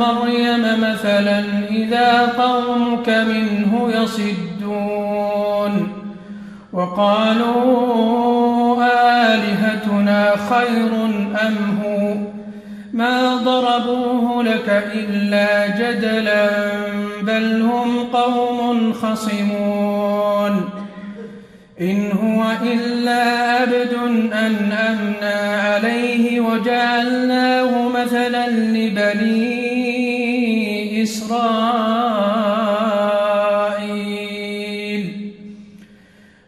مريم مثلا إذا قومك منه يصدون وقالوا آلهتنا خير أم هو؟ ما ضربوه لك إلا جدلا بل هم قوم خصمون إن هو إلا عبد أنأمنا عليه وجعلناه مثلا لبني إسرائيل.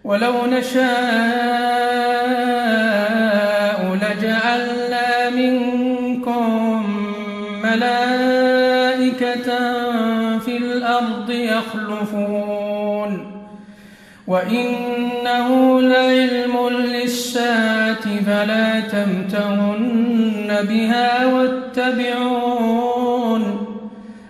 ولو نشاء لجعلنا منكم ملائكة في الأرض يخلفون. وإنه لعلم للساعة فلا تمتهن بها واتبعون.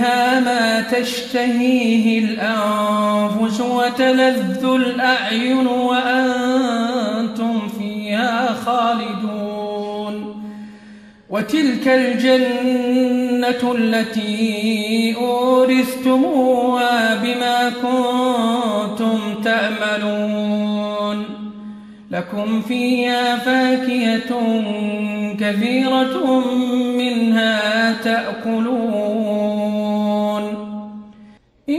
وفيها ما تشتهيه الأنفس وتلذ الأعين وأنتم فيها خالدون. وتلك الجنة التي أورثتموها بما كنتم تعملون لكم فيها فاكهة كثيرة منها تأكلون.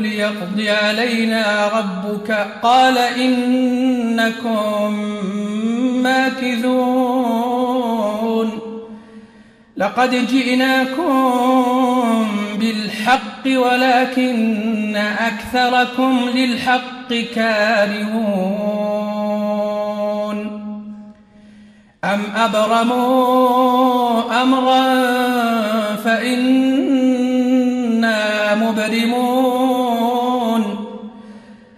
ليقض علينا ربك. قال إنكم ماكثون. لقد جئناكم بالحق ولكن أكثركم للحق كارهون. أم أبرموا أمرا فإنا مبرمون.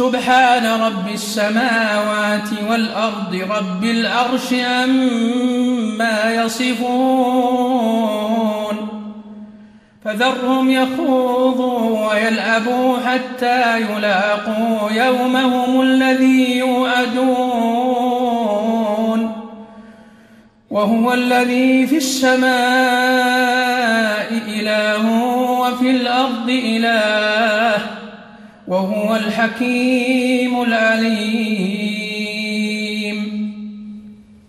سبحان رب السماوات والأرض رب العرش أما يصفون. فذرهم يخوضوا ويلعبوا حتى يلاقوا يومهم الذي يوعدون. وهو الذي في السماء إله وفي الأرض إله. وهو الحكيم العليم.